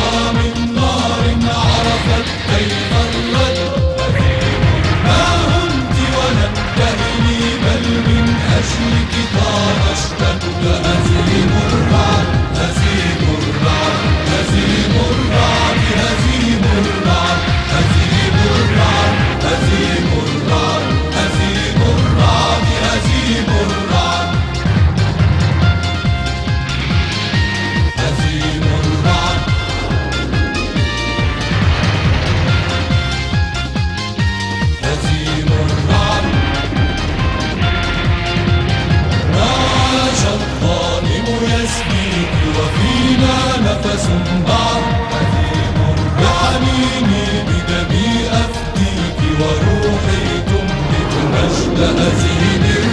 Swami. وروحي تنبت مجد أزيد